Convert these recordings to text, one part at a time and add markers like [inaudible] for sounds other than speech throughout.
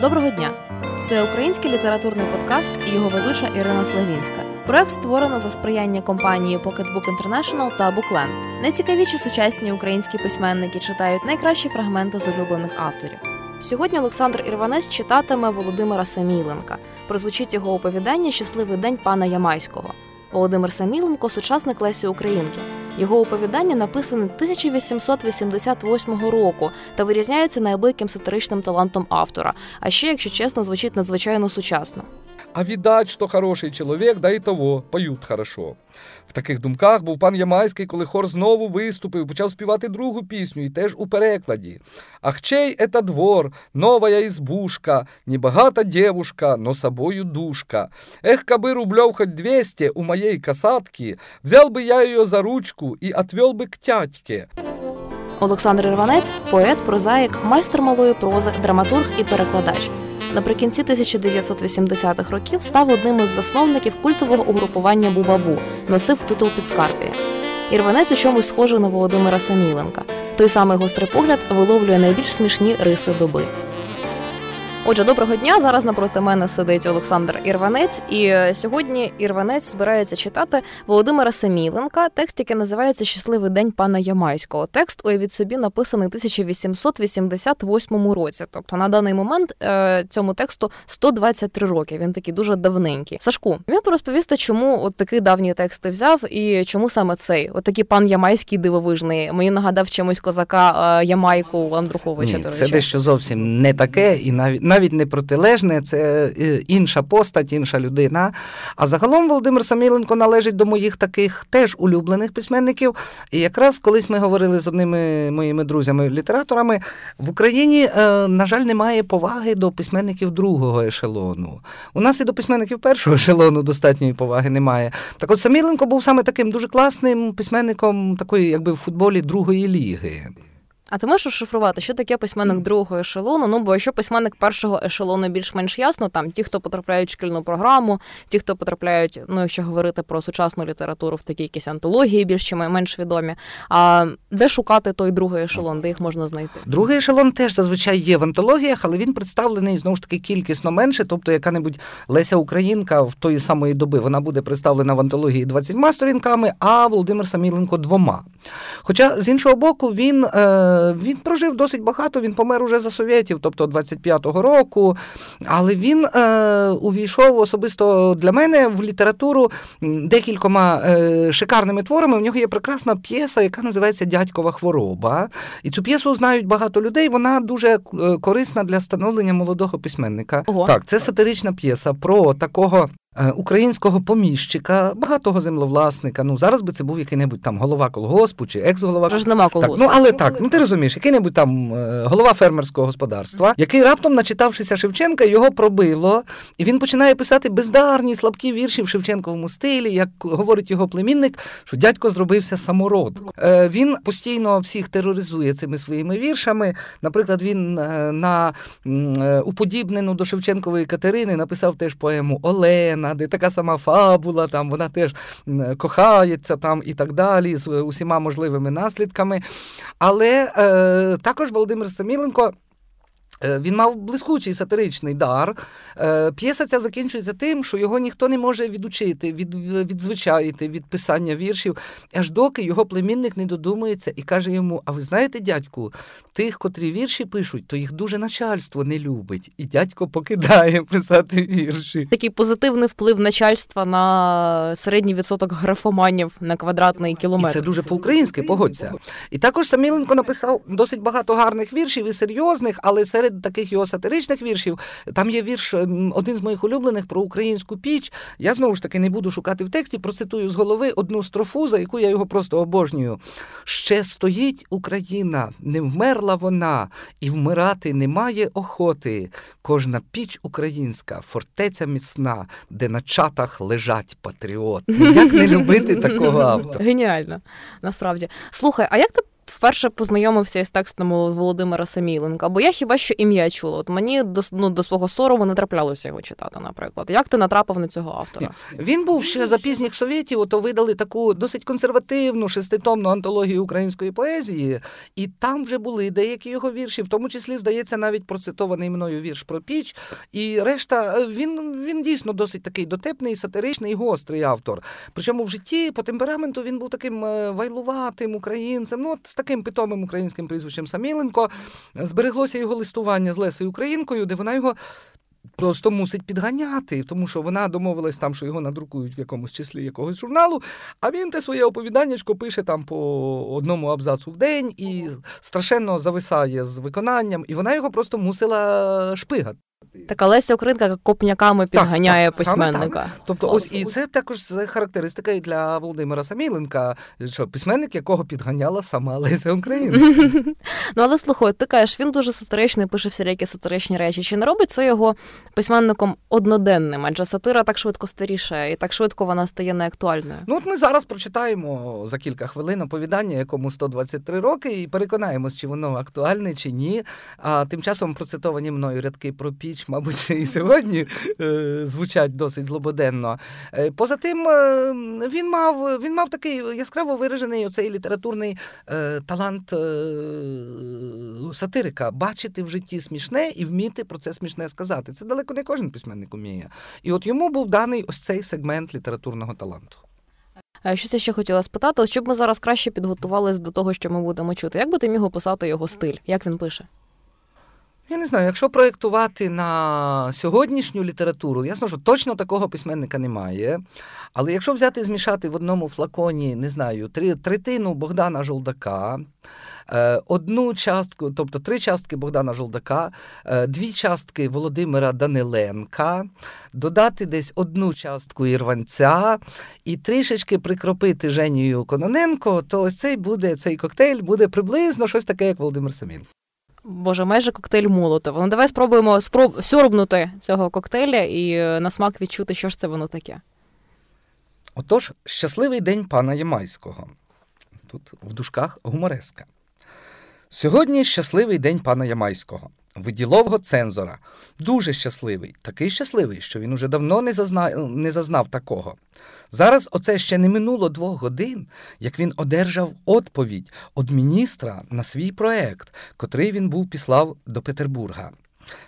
Доброго дня! Це український літературний подкаст і його ведуча Ірина Славінська. Проект створено за сприяння компанії Pocketbook International та Bookland. Найцікавіші сучасні українські письменники читають найкращі фрагменти з улюблених авторів. Сьогодні Олександр Ірванець читатиме Володимира Саміленка. Прозвучить його оповідання Щасливий день пана Ямайського. Володимир Саміленко сучасник Лесі Українки. Його оповідання написане 1888 року та вирізняється неабияким сатиричним талантом автора. А ще, якщо чесно, звучить надзвичайно сучасно А видать, що хороший чоловік, да і того, поють хорошо. В таких думках був пан Ямайський, коли хор знову виступив, почав співати другу пісню, і теж у перекладі. Ах чей это двор, новая избушка, небагата девушка, но собою душка. Ех, кабы рублев хоть 200 у моей касатки, взял бы я ее за ручку и отвел бы к тятьке. Олександр Ірванець поет, прозаїк, майстер малої прози, драматург і перекладач. Наприкінці 1980-х років став одним із засновників культового угрупування Бубабу, носив титул підскарпія. Ірванець у чомусь схожий на Володимира Саміленка. Той самий гострий погляд виловлює найбільш смішні риси доби. Отже, доброго дня. Зараз напроти мене сидить Олександр Ірванець, і е, сьогодні Ірванець збирається читати Володимира Саміленка, текст, який називається Щасливий день пана Ямайського. Текст уявіть собі написаний 1888 році. Тобто на даний момент е, цьому тексту 123 роки. Він такий дуже давненький. Сашку, міг би розповісти, чому от такий давній текст ти взяв, і чому саме цей? От такий пан Ямайський дивовижний. Мені нагадав чомусь козака е, Ямайку Андруховича. Ні, до Це дещо зовсім не таке, і навіть навіть не протилежне, це е, інша постать, інша людина. А загалом Володимир Саміленко належить до моїх таких теж улюблених письменників. І якраз колись ми говорили з одними моїми друзями-літераторами, в Україні, е, на жаль, немає поваги до письменників другого ешелону. У нас і до письменників першого ешелону достатньої поваги немає. Так от Саміленко був саме таким дуже класним письменником такої, якби в футболі другої ліги. А ти можеш розшифрувати, що таке письменник другого ешелону? Ну бо якщо письменник першого ешелону більш-менш ясно, там ті, хто потрапляють в шкільну програму, ті, хто потрапляють, ну якщо говорити про сучасну літературу, в такі якісь антології більш чи менш відомі. А де шукати той другий ешелон, де їх можна знайти? Другий ешелон теж зазвичай є в антологіях, але він представлений знову ж таки кількісно менше. Тобто, яка-небудь Леся Українка в тої самої доби вона буде представлена в антології 20 сторінками, а Володимир Саміленко двома. Хоча з іншого боку, він, е, він прожив досить багато, він помер уже за совєтів, тобто 25-го року. Але він е, увійшов особисто для мене в літературу декількома е, шикарними творами. У нього є прекрасна п'єса, яка називається Дядькова хвороба. І цю п'єсу знають багато людей. Вона дуже е, корисна для становлення молодого письменника. Ого. Так, це сатирична п'єса про такого. Е, Українського поміщика, багатого землевласника. Ну зараз би це був який-небудь там голова колгоспу чи екс-голова Вже ж нема так, ну але так, ну ти розумієш, який-небудь там е, голова фермерського господарства, який раптом, начитавшися Шевченка, його пробило, і він починає писати бездарні, слабкі вірші в Шевченковому стилі, як говорить його племінник, що дядько зробився самородком. Е, він постійно всіх тероризує цими своїми віршами. Наприклад, він на уподібнену до Шевченкової Катерини написав теж поему Олена, де така сама фабула, там вона теж кохається там і так далі, з усіма можливими наслідками. Але е, також Володимир Саміленко. Е, Він мав блискучий сатиричний дар. Е, П'єса ця закінчується тим, що його ніхто не може відучити, від, відзвичаїти від писання віршів, аж доки його племінник не додумується і каже йому: А ви знаєте, дядьку, тих, котрі вірші пишуть, то їх дуже начальство не любить. І дядько покидає писати вірші. Такий позитивний вплив начальства на середній відсоток графоманів на квадратний І кілометр. це дуже по-українськи, погодься. І також Саміленко написав досить багато гарних віршів і серйозних, але серед таких його сатиричних віршів там є вірш, один з моїх улюблених про українську піч. Я знову ж таки не буду шукати в тексті, процитую з голови одну строфу, за яку я його просто обожнюю. Ще стоїть Україна, не вмерла вона, і вмирати немає охоти. Кожна піч українська, фортеця міцна, де на чатах лежать патріоти. Як не любити такого [laughs] автора? Геніально, насправді. Слухай, а як ти вперше познайомився із текстами Володимира Самійленка? Бо я хіба що ім'я чула? От мені до ну, до свого сорому не траплялося його читати, наприклад. Як ти натрапив на цього автора? Він був ще за пізніх совєтів, ото видали таку досить консервативну шеститомну антологію української поезії, і там вже були деякі його вірші, в тому числі, здається, навіть процитований мною вірш про піч. І решта е, він він дійсно досить такий дотепний, сатиричний, гострий автор. Причому в житті по темпераменту він був таким е, вайлуватим українцем. Ну, от з таким питомим українським прізвищем Саміленко збереглося його листування з Лесею Українкою, де вона його. Просто мусить підганяти, тому що вона домовилась там, що його надрукують в якомусь числі якогось журналу. А він те своє оповіданнячко пише там по одному абзацу в день і страшенно зависає з виконанням, і вона його просто мусила шпигати. Така Леся Українка копняками підганяє так, так, письменника. Тобто, ось і це також характеристика і для Володимира Саміленка, що письменник, якого підганяла сама Леся Українка. [laughs] Ну але слухай, ти кажеш, він дуже сатиричний, пише всілякі сатиричні речі. Чи не робить це його письменником одноденним? Адже сатира так швидко старіше, і так швидко вона стає неактуальною. Ну от ми зараз прочитаємо за кілька хвилин оповідання, якому 123 роки, і переконаємось, чи воно актуальне, чи ні. А тим часом процитовані мною рядки про піч мабуть, і сьогодні е, звучать досить злободенно. Е, поза тим, е, він мав він мав такий яскраво виражений оцей літературний талант сатирика бачити в житті смішне і вміти про це смішне сказати. Це далеко не кожен письменник уміє. І от йому був даний ось цей сегмент літературного таланту. Щось я ще хотіла спитати, щоб ми зараз краще підготувалися до того, що ми будемо чути. Як би ти міг описати його стиль? Як він пише? Я не знаю, якщо проєктувати на сьогоднішню літературу, ясно, що точно такого письменника немає. Але якщо взяти і змішати в одному флаконі, не знаю, три, третину Богдана Жолдака, е, одну частку, тобто три частки Богдана Жолдака, е, дві частки Володимира Даниленка, додати десь одну частку Ірванця і трішечки прикропити Женію Кононенко, то ось цей буде цей коктейль буде приблизно щось таке, як Володимир Самін. Боже, майже коктейль Молотова. Ну давай спробуємо спроб... сьорбнути цього коктейля і е, на смак відчути, що ж це воно таке. Отож, щасливий день пана Ямайського. Тут в дужках гумореска. Сьогодні щасливий день пана Ямайського виділового цензора. Дуже щасливий, такий щасливий, що він уже давно не зазнав, не зазнав такого. Зараз оце ще не минуло двох годин, як він одержав відповідь від міністра на свій проект, котрий він був післав до Петербурга.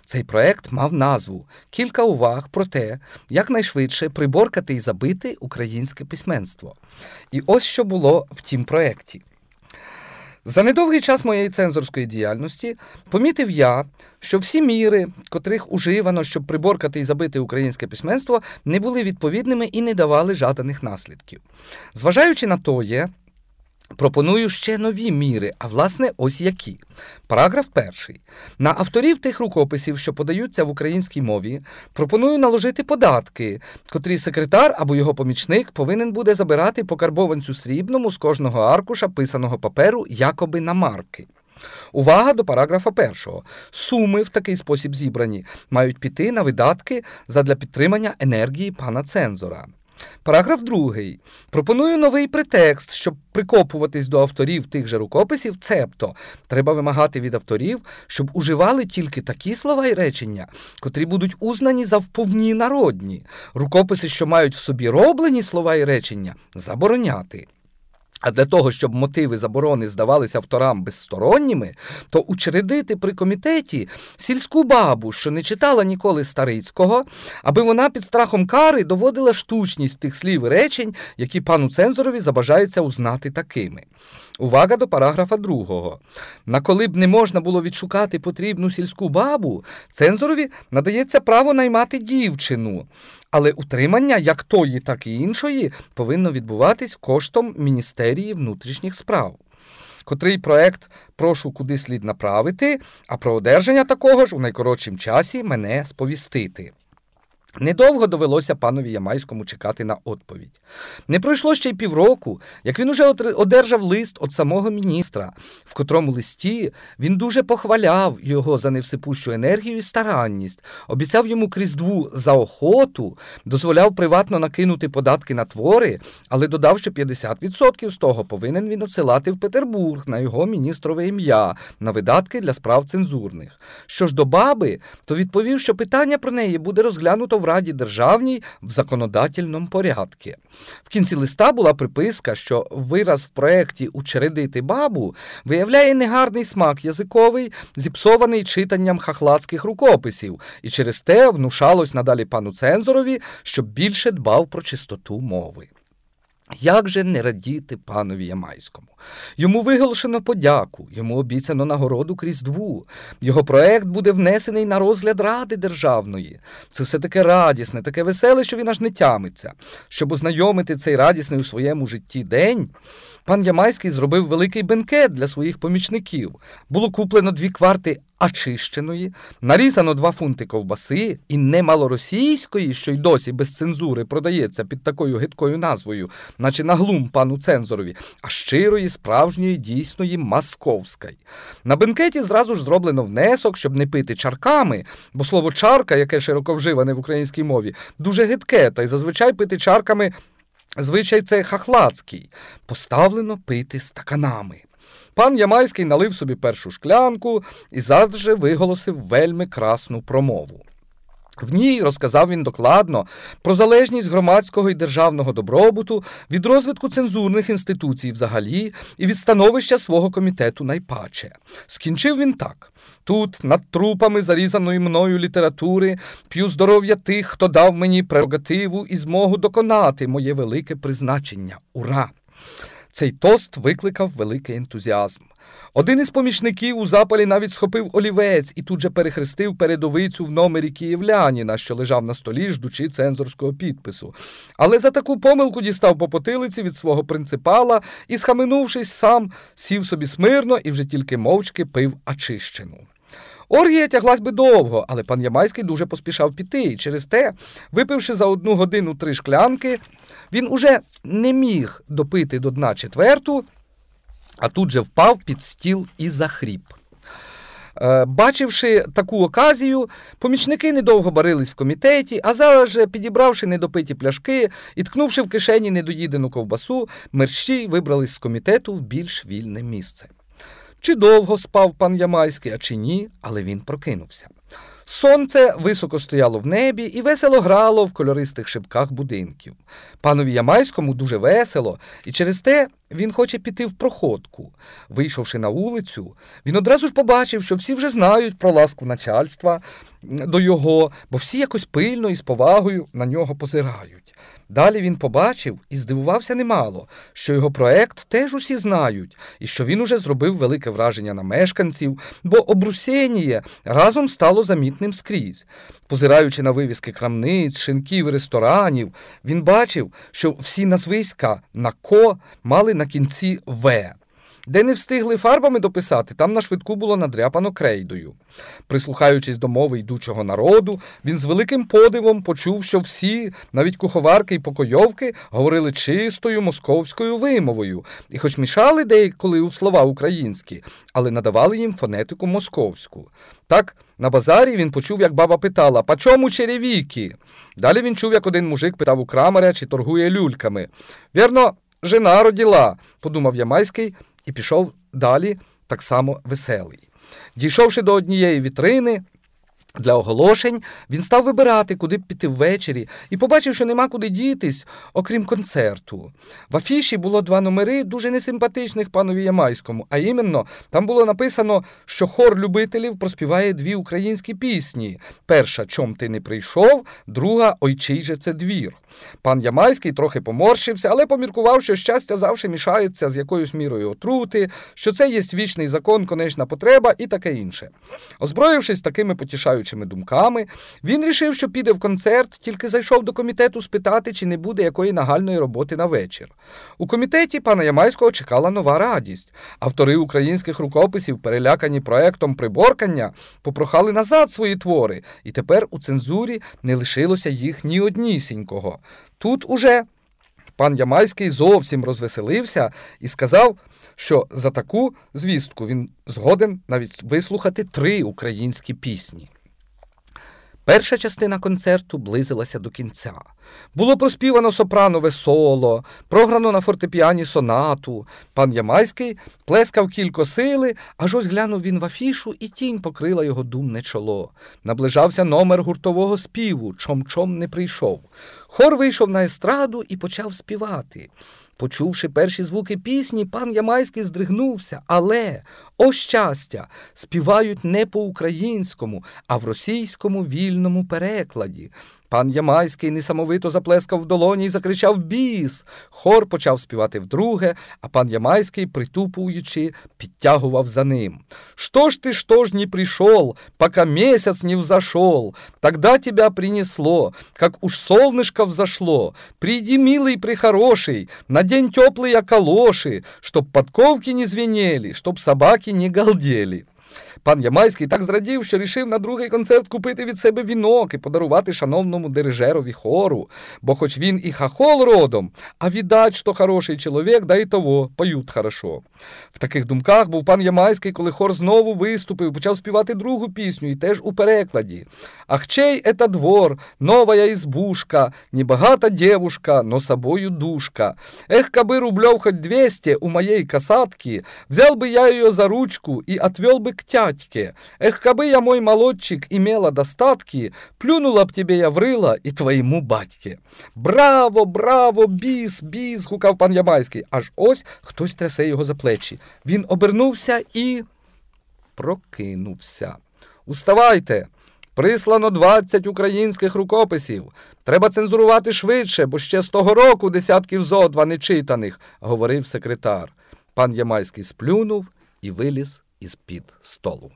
Цей проект мав назву Кілька уваг про те, як найшвидше приборкати і забити українське письменство. І ось що було в тім проекті. За недовгий час моєї цензорської діяльності помітив я, що всі міри, котрих уживано, щоб приборкати і забити українське письменство, не були відповідними і не давали жаданих наслідків. Зважаючи на то є, Пропоную ще нові міри, а власне, ось які. Параграф перший. На авторів тих рукописів, що подаються в українській мові, пропоную наложити податки, котрі секретар або його помічник повинен буде забирати по карбованцю срібному з кожного аркуша писаного паперу, якоби на марки. Увага до параграфа першого. Суми в такий спосіб зібрані мають піти на видатки задля підтримання енергії пана цензора. Параграф другий. Пропоную новий претекст, щоб прикопуватись до авторів тих же рукописів, цебто треба вимагати від авторів, щоб уживали тільки такі слова і речення, котрі будуть узнані за вповні народні. Рукописи, що мають в собі роблені слова і речення, забороняти. А для того, щоб мотиви заборони здавалися авторам безсторонніми, то учредити при комітеті сільську бабу, що не читала ніколи Старицького, аби вона під страхом кари доводила штучність тих слів і речень, які пану цензорові забажається узнати такими. Увага до параграфа другого. На коли б не можна було відшукати потрібну сільську бабу, цензорові надається право наймати дівчину, але утримання як тої, так і іншої повинно відбуватись коштом Міністерії внутрішніх справ. Котрий проект прошу куди слід направити, а про одержання такого ж у найкоротшім часі мене сповістити. Недовго довелося панові Ямайському чекати на відповідь. Не пройшло ще й півроку, як він уже одержав лист від самого міністра, в котрому листі він дуже похваляв його за невсипущу енергію і старанність, обіцяв йому кріздву за охоту, дозволяв приватно накинути податки на твори, але додав, що 50% з того повинен він оцелати в Петербург на його міністрове ім'я, на видатки для справ цензурних. Що ж до баби, то відповів, що питання про неї буде розглянуто в Раді державній в законодательному порядку. В кінці листа була приписка, що вираз в проєкті Учередити бабу виявляє негарний смак язиковий, зіпсований читанням хахлацьких рукописів, і через те внушалось надалі пану цензорові, щоб більше дбав про чистоту мови. Як же не радіти панові Ямайському? Йому виголошено подяку, йому обіцяно нагороду крізь дву. Його проект буде внесений на розгляд Ради державної. Це все таке радісне, таке веселе, що він аж не тямиться. Щоб ознайомити цей радісний у своєму житті день, пан Ямайський зробив великий бенкет для своїх помічників. Було куплено дві кварти очищеної, нарізано два фунти ковбаси і немало російської, що й досі без цензури продається під такою гидкою назвою, наче на глум пану цензорові, а щирої, справжньої, дійсної московської. На бенкеті зразу ж зроблено внесок, щоб не пити чарками, бо слово чарка, яке широко вживане в українській мові, дуже гидке, та й зазвичай пити чарками. Звичай це хахлацький, поставлено пити стаканами. Пан Ямайський налив собі першу шклянку і завжди виголосив вельми красну промову. В ній розказав він докладно про залежність громадського і державного добробуту від розвитку цензурних інституцій взагалі і від становища свого комітету найпаче. Скінчив він так: тут, над трупами зарізаної мною літератури, п'ю здоров'я тих, хто дав мені прерогативу і змогу доконати моє велике призначення. Ура! Цей тост викликав великий ентузіазм. Один із помічників у запалі навіть схопив олівець і тут же перехрестив передовицю в номері київляніна, що лежав на столі, ждучи цензорського підпису. Але за таку помилку дістав по потилиці від свого принципала і, схаменувшись, сам сів собі смирно і вже тільки мовчки пив очищену. Оргія тяглась би довго, але пан Ямайський дуже поспішав піти, і через те, випивши за одну годину три шклянки, він уже не міг допити до дна четверту, а тут же впав під стіл і захріп. Е, бачивши таку оказію, помічники недовго барились в комітеті, а зараз же, підібравши недопиті пляшки і ткнувши в кишені недоїдену ковбасу, мерщій вибрались з комітету в більш вільне місце. Чи довго спав пан Ямайський, а чи ні, але він прокинувся. Сонце високо стояло в небі і весело грало в кольористих шибках будинків. Панові Ямайському дуже весело, і через те він хоче піти в проходку. Вийшовши на вулицю, він одразу ж побачив, що всі вже знають про ласку начальства до його, бо всі якось пильно і з повагою на нього позирають. Далі він побачив і здивувався немало, що його проект теж усі знають, і що він уже зробив велике враження на мешканців, бо обрусєніє разом стало замітним скрізь. Позираючи на вивіски крамниць, шинків, ресторанів, він бачив, що всі назвиська на ко мали на кінці В. Де не встигли фарбами дописати, там на швидку було надряпано крейдою. Прислухаючись до мови йдучого народу, він з великим подивом почув, що всі, навіть куховарки і покойовки, говорили чистою московською вимовою, і, хоч мішали деяколи у слова українські, але надавали їм фонетику московську. Так, на базарі він почув, як баба питала «По чому черевіки?». Далі він чув, як один мужик питав у крамаря, чи торгує люльками. Вірно, жена роділа, подумав Ямайський і пішов далі так само веселий. Дійшовши до однієї вітрини, для оголошень він став вибирати, куди піти ввечері, і побачив, що нема куди дітись, окрім концерту. В афіші було два номери дуже несимпатичних панові Ямайському, а іменно там було написано, що хор любителів проспіває дві українські пісні: перша Чом ти не прийшов, друга Ой чий же це двір. Пан Ямайський трохи поморщився, але поміркував, що щастя завжди мішається з якоюсь мірою отрути, що це є вічний закон, конечна потреба і таке інше. Озброївшись такими потішаючими співаючими думками, він рішив, що піде в концерт, тільки зайшов до комітету спитати, чи не буде якої нагальної роботи на вечір. У комітеті пана Ямайського чекала нова радість. Автори українських рукописів, перелякані проектом приборкання, попрохали назад свої твори, і тепер у цензурі не лишилося їх ні однісінького. Тут уже пан Ямайський зовсім розвеселився і сказав, що за таку звістку він згоден навіть вислухати три українські пісні. Перша частина концерту близилася до кінця. Було проспівано сопранове соло, програно на фортепіані сонату. Пан Ямайський плескав кілько сили, аж ось глянув він в афішу, і тінь покрила його думне чоло. Наближався номер гуртового співу, чом-чом не прийшов. Хор вийшов на естраду і почав співати. Почувши перші звуки пісні, пан Ямайський здригнувся, але, о щастя, співають не по-українському, а в російському вільному перекладі. Пан Ямайський несамовито заплескав в долоні і закричав Біс. Хор почав співати вдруге, а пан Ямайський, притупуючи, підтягував за ним. Что ж ты, что ж не пришел, пока месяц не взошел? Тогда тебя принесло, как уж солнышко взошло. Приди, милый, прихороший, надень теплые калоши, чтоб подковки не звенели, чтоб собаки не галдели. Пан Ямайський так зрадів, що рішив на другий концерт купити від себе вінок і подарувати шановному дирижерові хору, бо хоч він і хахол родом, а віддать, що хороший чоловік, да й того, поють хорошо. В таких думках був пан Ямайський, коли хор знову виступив, почав співати другу пісню, і теж у перекладі. Ах, чей это двор, новая избушка, небагата девушка, но собою душка. Эх, кабы рублев хоть 200 у моей касатки, взял бы я ее за ручку и отвел бы к тятьке. Эх, кабы я, мой молодчик, имела достатки, плюнула б тебе я в рила і твоєму батьке. Браво, браво, біс, біс, гукав пан Ямайський. Аж ось хтось трясе його за плечі. Він обернувся і прокинувся. Уставайте! Прислано 20 українських рукописів. Треба цензурувати швидше, бо ще з того року десятків зо два нечитаних, говорив секретар. Пан Ямайський сплюнув і виліз із-під столу.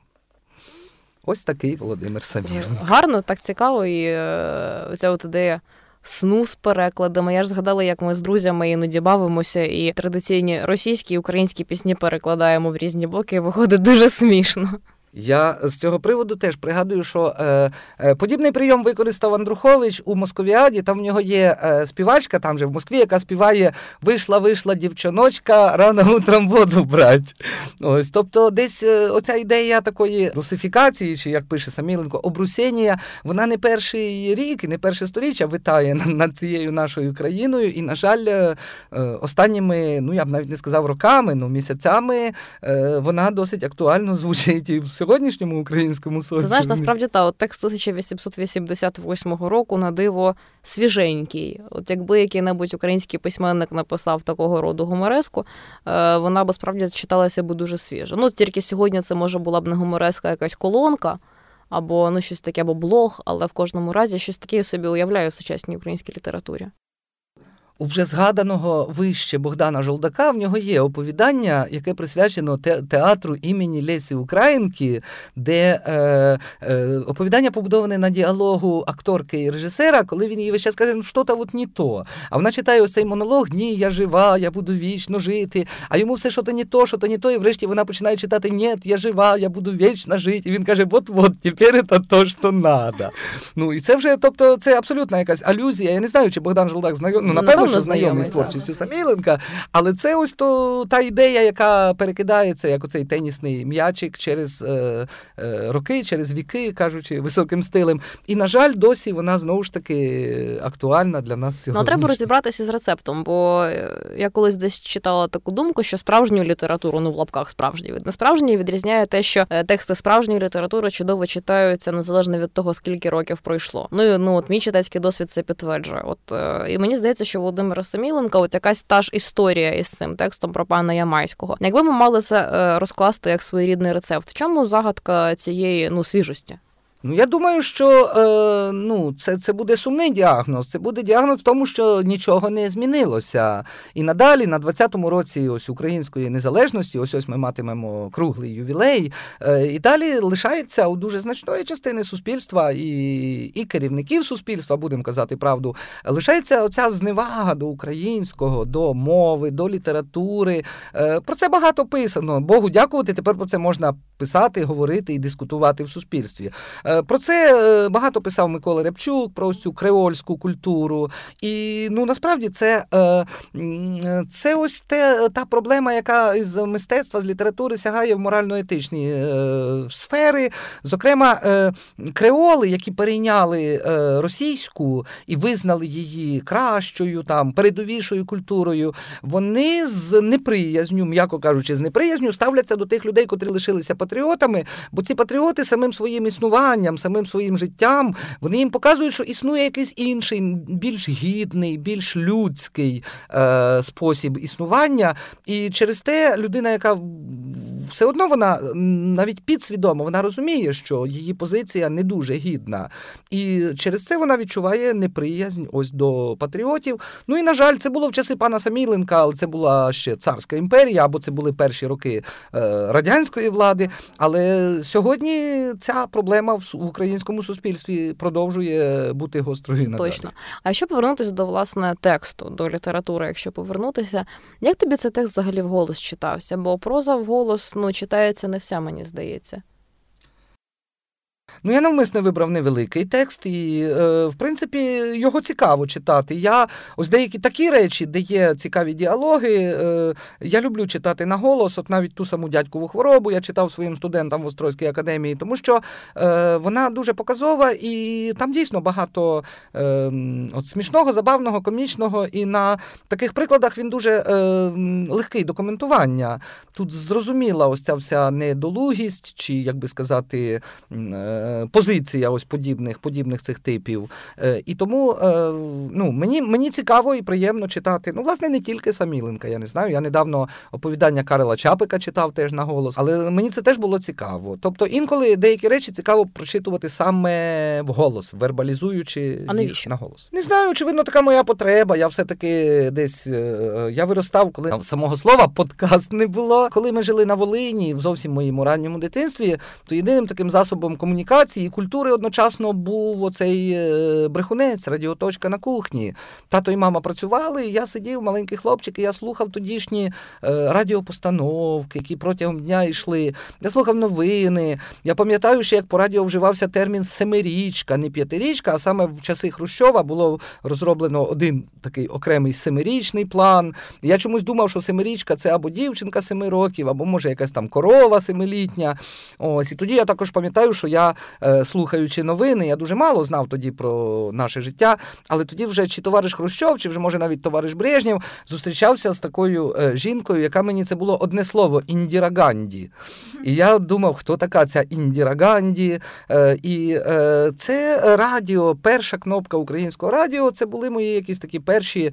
Ось такий Володимир Самір. Гарно, так цікаво, і е, ця от ідея сну з перекладами. Я ж згадала, як ми з друзями іноді бавимося, і традиційні російські і українські пісні перекладаємо в різні боки, і виходить дуже смішно. Я з цього приводу теж пригадую, що е, е, подібний прийом використав Андрухович у Московіаді. Там в нього є е, співачка, там же в Москві, яка співає Вийшла, вийшла дівчоночка, рано утром воду брать. Ось, Тобто, десь е, оця ідея такої русифікації, чи як пише Саміленко, обрусенія, вона не перший рік і не перше сторіччя витає над цією нашою країною. І, на жаль, е, е, останніми, ну я б навіть не сказав роками, ну місяцями вона досить актуально звучить і в сьогоднішньому українському соціумі. Ти знаєш, насправді та от текст 1888 року на диво свіженький. От якби який-небудь український письменник написав такого роду гумореску, е, вона б справді читалася б дуже свіжо. Ну тільки сьогодні це може була б не гумореска, якась колонка. Або ну щось таке, або блог, але в кожному разі щось таке я собі уявляю в сучасній українській літературі. У вже згаданого вище Богдана Жолдака в нього є оповідання, яке присвячено театру імені Лесі Українки, де е, е, оповідання побудоване на діалогу акторки і режисера, коли він їй весь час каже, ну що то от не то. А вона читає ось цей монолог Ні, я жива, я буду вічно жити. А йому все що то не то, що то не то, і врешті вона починає читати Ні, я жива, я буду вічно жити. І він каже, от-от, тепер це то, що надо. Ну і це вже, тобто, це абсолютна якась алюзія. Я не знаю, чи Богдан Жолдак знайомий. Ну, напевно, що знайомий з творчістю Саміленка, але це ось то та ідея, яка перекидається, як оцей тенісний м'ячик через е, е, роки, через віки, кажучи, високим стилем. І, на жаль, досі вона знову ж таки актуальна для нас сьогодні. Ну, треба розібратися з рецептом, бо е, я колись десь читала таку думку, що справжню літературу, ну в лапках справжній від несправжньої відрізняє те, що е, тексти справжньої літератури чудово читаються незалежно від того, скільки років пройшло. Ну ну от мій читацький досвід це підтверджує. От е, і мені здається, що Володимира Саміленка, от якась та ж історія із цим текстом про пана Ямайського. Якби ми мали це розкласти як своєрідний рецепт, в чому загадка цієї ну свіжості? Ну, я думаю, що е, ну, це це буде сумний діагноз. Це буде діагноз в тому, що нічого не змінилося. І надалі, на 20-му році ось української незалежності, ось ось ми матимемо круглий ювілей. Е, і далі лишається у дуже значної частини суспільства і і керівників суспільства, будемо казати правду, лишається оця зневага до українського, до мови, до літератури. Е, про це багато писано. Богу дякувати. Тепер про це можна писати, говорити і дискутувати в суспільстві. Е, про це е, багато писав Микола Рябчук, про цю креольську культуру. І ну насправді це е, це ось те, та проблема, яка із мистецтва, з літератури сягає в морально-етичні сфери. Зокрема, креоли, які перейняли російську і визнали її кращою, там передовішою культурою, вони з неприязню, м'яко кажучи, з неприязню ставляться до тих людей, котрі лишилися патріотами, бо ці патріоти самим своїм існуванням існуванням, самим своїм життям, вони їм показують, що існує якийсь інший, більш гідний, більш людський е, спосіб існування. І через те людина, яка все одно вона навіть підсвідомо вона розуміє, що її позиція не дуже гідна. І через це вона відчуває неприязнь ось до патріотів. Ну і на жаль, це було в часи пана Саміленка, але це була ще царська імперія, або це були перші роки е, радянської влади. Але сьогодні ця проблема в в українському суспільстві продовжує бути гострою. Це Точно. А якщо повернутися до власне тексту, до літератури, якщо повернутися, як тобі цей текст взагалі вголос читався? Бо проза вголос ну, читається не вся, мені здається. Ну, я навмисно вибрав невеликий текст, і, е, в принципі, його цікаво читати. Я ось деякі такі речі, де є цікаві діалоги, е, я люблю читати на голос, от навіть ту саму дядькову хворобу я читав своїм студентам в Острозькій академії, тому що е, вона дуже показова і там дійсно багато е, от смішного, забавного, комічного. І на таких прикладах він дуже е, легкий документування. Тут зрозуміла ось ця вся недолугість, чи як би сказати. Е, позиція ось подібних подібних цих типів. Е, і тому е, ну, мені мені цікаво і приємно читати. Ну, власне, не тільки Саміленка, я не знаю. Я недавно оповідання Карела Чапика читав теж на голос, але мені це теж було цікаво. Тобто інколи деякі речі цікаво прочитувати саме в голос, вербалізуючи а їх на голос. Не знаю, очевидно, така моя потреба. Я все-таки десь е, я виростав, коли самого слова подкаст не було. Коли ми жили на Волині в зовсім моєму ранньому дитинстві, то єдиним таким засобом комунікації комунікації і культури одночасно був оцей е, брехунець, радіоточка на кухні. Тато і мама працювали, і я сидів, маленький хлопчик, і я слухав тодішні е, радіопостановки, які протягом дня йшли. Я слухав новини. Я пам'ятаю, що як по радіо вживався термін семирічка, не п'ятирічка, а саме в часи Хрущова було розроблено один такий окремий семирічний план. Я чомусь думав, що семирічка це або дівчинка семи років, або може якась там корова семилітня. Ось і тоді я також пам'ятаю, що я Е, слухаючи новини, я дуже мало знав тоді про наше життя, але тоді вже чи товариш Хрущов, чи вже може навіть товариш Брежнєв зустрічався з такою е, жінкою, яка мені це було одне слово Індіра Ганді. І я думав, хто така ця Індіра Ганді. Е, і це радіо, перша кнопка українського радіо, це були мої якісь такі перші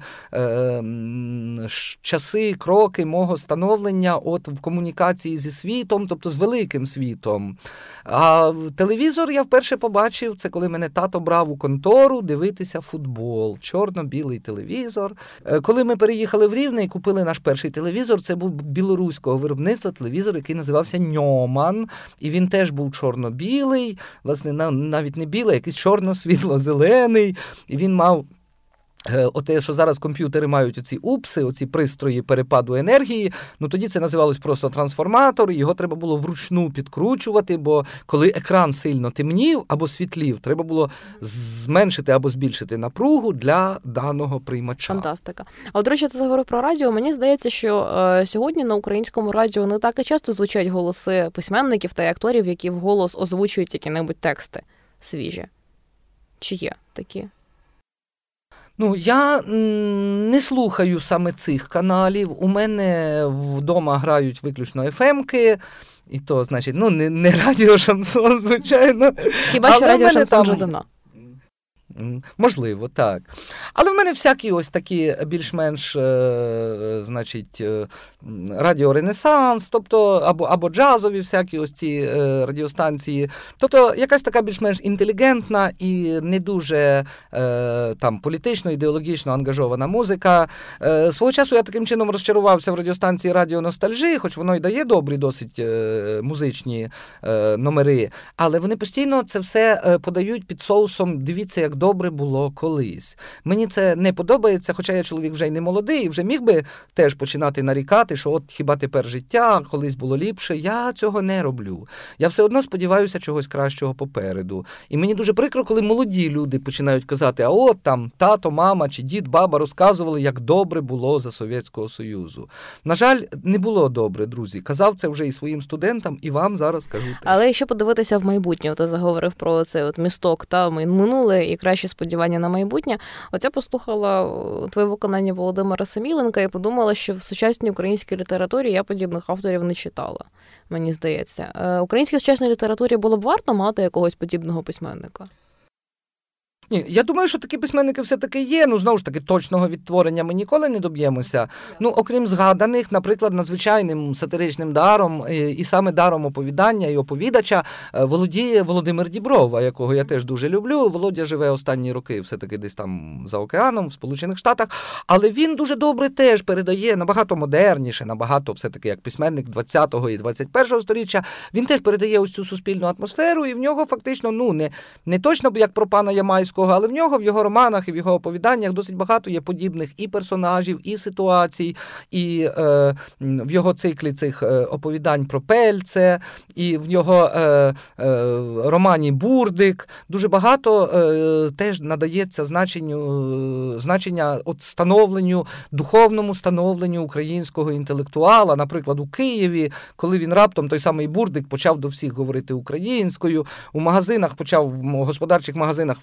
часи, кроки мого становлення от в комунікації зі світом, тобто з великим світом. А телевізор я вперше побачив, це коли мене тато брав у контору дивитися футбол, чорно-білий телевізор. Е, коли ми переїхали в Рівне і купили наш перший телевізор, це був білоруського виробництва телевізор, який називався Ньоман. І він теж був чорно-білий, власне, навіть не білий, якийсь чорно-світло-зелений. І він мав оте, що зараз комп'ютери мають оці упси, оці пристрої перепаду енергії, ну тоді це називалось просто трансформатор, його треба було вручну підкручувати, бо коли екран сильно темнів або світлів, треба було зменшити або збільшити напругу для даного приймача. Фантастика. А от, до речі, ти заговорив про радіо. Мені здається, що е, сьогодні на українському радіо не так і часто звучать голоси письменників та акторів, які вголос озвучують які-небудь тексти свіжі. Чи є такі? Ну, я не слухаю саме цих каналів. У мене вдома грають виключно ефемки. І то, значить, ну, не не радіо шансон, звичайно. Хіба що радіо шансон Жадана? Можливо, так. Але в мене всякі ось такі більш-менш, е, значить, е, радіоренесанс, тобто або або джазові всякі ось ці е, радіостанції. Тобто якась така більш-менш інтелігентна і не дуже там політично, ідеологічно ангажована музика. Свого часу я таким чином розчарувався в радіостанції Радіо Ностальжі, хоч воно й дає добрі, досить музичні номери, але вони постійно це все подають під соусом. Дивіться, як добре було колись. Мені це не подобається, хоча я чоловік вже й не молодий, і вже міг би теж починати нарікати, що от хіба тепер життя колись було ліпше. Я цього не роблю. Я все одно сподіваюся чогось кращого попереду. І мені дуже прикро, коли молоді люди починають казати: а от там тато, мама чи дід, баба розказували, як добре було за Совєтського Союзу. На жаль, не було добре, друзі. Казав це вже і своїм студентам, і вам зараз кажу. Але якщо подивитися в майбутнє, ти заговорив про цей от місток та минуле і кращі сподівання на майбутнє. Оця послухала твоє виконання Володимира Саміленка і подумала, що в сучасній українській літературі я подібних авторів не читала. Мені здається, Е, українській сучасній літературі було б варто мати якогось подібного письменника. Ні, я думаю, що такі письменники все-таки є. Ну, знову ж таки, точного відтворення ми ніколи не доб'ємося. Ну, окрім згаданих, наприклад, надзвичайним сатиричним даром, і, саме даром оповідання і оповідача е, володіє Володимир Діброва, якого я теж дуже люблю. Володя живе останні роки, все-таки десь там за океаном, в Сполучених Штатах. Але він дуже добре теж передає набагато модерніше, набагато все-таки як письменник 20-го і 21-го сторіччя. Він теж передає ось цю суспільну атмосферу, і в нього фактично ну не, не точно як про пана Ямайського. Але в нього в його романах і в його оповіданнях досить багато є подібних і персонажів, і ситуацій, і е, в його циклі цих е, оповідань про Пельце, і в його е, е, романі Бурдик. Дуже багато е, теж надається значенню, значення от становленню, духовному становленню українського інтелектуала, наприклад, у Києві, коли він раптом той самий Бурдик почав до всіх говорити українською, у магазинах почав в господарчих магазинах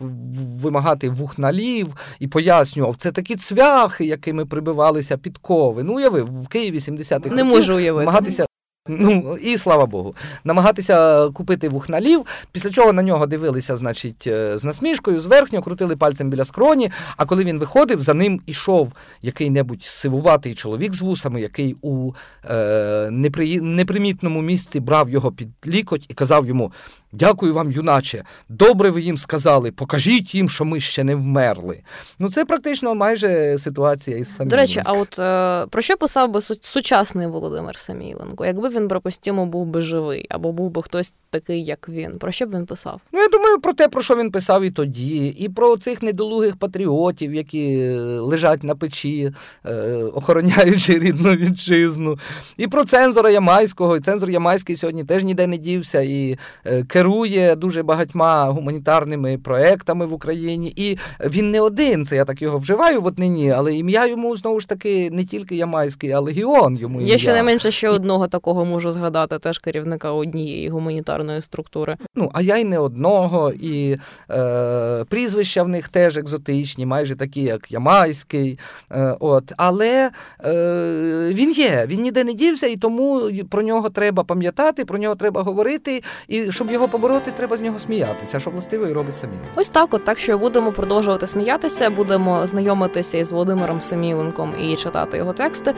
вимагати вухналів і пояснював, це такі цвяхи, якими прибивалися підкови. Ну, уявив, в Києві 70-х Не можу уявити. намагатися. Ну і слава Богу, намагатися купити вухналів, після чого на нього дивилися, значить, е, з насмішкою, зверхньо, крутили пальцем біля скроні. А коли він виходив, за ним ішов який-небудь сивуватий чоловік з вусами, який у е, непри... непримітному місці брав його під лікоть і казав йому: Дякую вам, юначе, добре ви їм сказали, покажіть їм, що ми ще не вмерли. Ну це практично майже ситуація із самим. До речі, а от е, про що писав би сучасний Володимир Самійленко? Якби він, припустимо, був би живий, або був би хтось такий, як він, про що б він писав? Ну, я думаю, про те, про що він писав і тоді, і про цих недолугих патріотів, які е, лежать на печі, е, охороняючи [laughs] рідну вітчизну, і про цензора Ямайського. І цензор Ямайський сьогодні теж ніде не дівся і е, керує дуже багатьма гуманітарними проектами в Україні. І він не один. Це я так його вживаю в однині, але ім'я йому знову ж таки не тільки Ямайський, а легіон йому ім'я. Я щонайменше ще одного такого можу згадати, теж керівника однієї гуманітарної структури. Ну, а я й не одного, і е, прізвища в них теж екзотичні, майже такі, як Ямайський. Е, от. Але е, він є, він ніде не дівся, і тому про нього треба пам'ятати, про нього треба говорити. І щоб його побороти, треба з нього сміятися, що властиво і робить самі. Ось так, от так що будемо продовжувати сміятися, будемо знайомитися із Володимиром Семіленком і читати його тексти,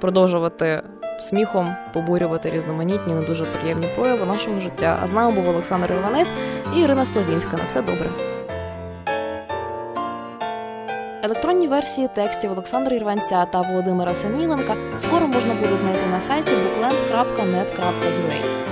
продовжувати сміхом побурювати різноманітні, не дуже приємні прояви нашого життя. А з нами був Олександр Іванець і Ірина Славінська. На все добре. Електронні версії текстів Олександра Ірванця та Володимира Саміленка скоро можна буде знайти на сайті bookland.net.ua.